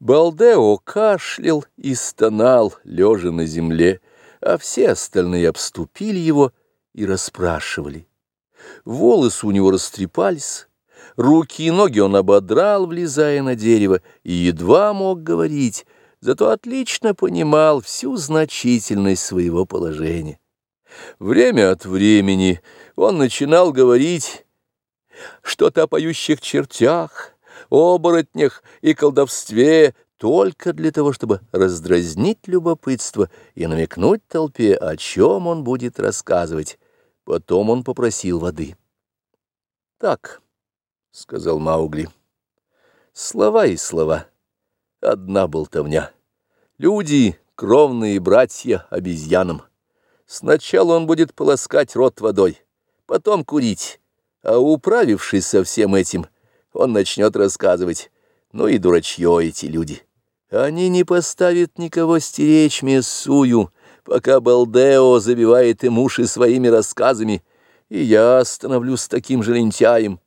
Балдео кашлял и стонал, лежа на земле, а все остальные обступили его и расспрашивали. Волосы у него растрепались, руки и ноги он ободрал, влезая на дерево, и едва мог говорить, зато отлично понимал всю значительность своего положения. Время от времени он начинал говорить что-то о поющих чертях, оборотнях и колдовстве только для того, чтобы раздразнить любопытство и намекнуть толпе, о чем он будет рассказывать. Потом он попросил воды. «Так», — сказал Маугли, — «слова и слова, одна болтовня. Люди — кровные братья обезьянам. Сначала он будет полоскать рот водой, потом курить, а управившись со всем этим — он начнет рассказывать. Ну и дурачье эти люди. Они не поставят никого стеречь Мессую, пока Балдео забивает им уши своими рассказами, и я становлюсь таким же лентяем.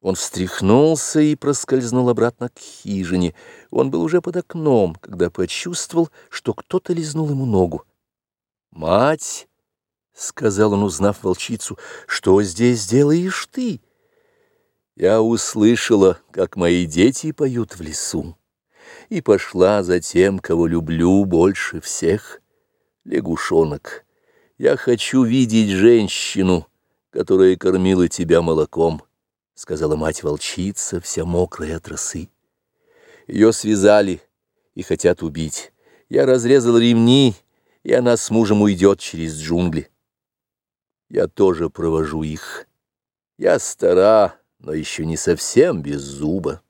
Он встряхнулся и проскользнул обратно к хижине. Он был уже под окном, когда почувствовал, что кто-то лизнул ему ногу. «Мать!» — сказал он, узнав волчицу. «Что здесь делаешь ты?» Я услышала, как мои дети поют в лесу, и пошла за тем, кого люблю больше всех, лягушонок. Я хочу видеть женщину, которая кормила тебя молоком, — сказала мать-волчица, вся мокрая от росы. Ее связали и хотят убить. Я разрезал ремни, и она с мужем уйдет через джунгли. Я тоже провожу их. Я стара, но еще не совсем без зуба.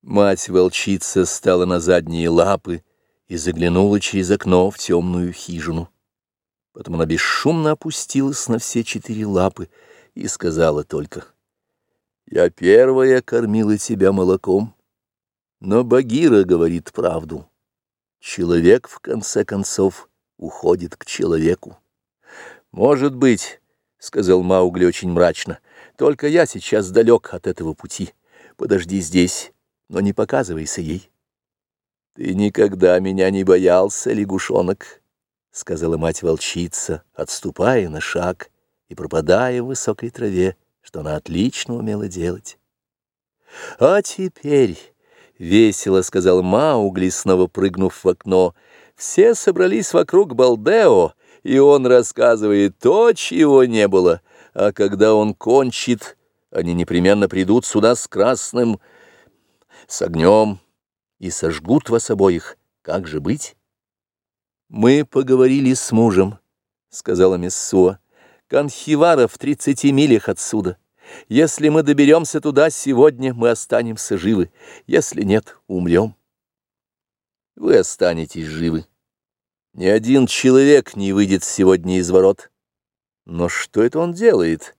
Мать-волчица стала на задние лапы и заглянула через окно в темную хижину. Потом она бесшумно опустилась на все четыре лапы и сказала только, «Я первая кормила тебя молоком, но Багира говорит правду. Человек, в конце концов, уходит к человеку. Может быть, — сказал Маугли очень мрачно, — только я сейчас далек от этого пути. Подожди здесь, но не показывайся ей. — Ты никогда меня не боялся, лягушонок, — сказала мать-волчица, отступая на шаг и пропадая в высокой траве, что она отлично умела делать. — А теперь, — весело сказал Маугли, снова прыгнув в окно, — все собрались вокруг Балдео, — и он рассказывает то, чего не было, а когда он кончит, они непременно придут сюда с красным, с огнем и сожгут вас обоих. Как же быть? Мы поговорили с мужем, — сказала Мессуа. Канхивара в тридцати милях отсюда. Если мы доберемся туда сегодня, мы останемся живы. Если нет, умрем. Вы останетесь живы. Ни один человек не выйдет сегодня из ворот. Но что это он делает?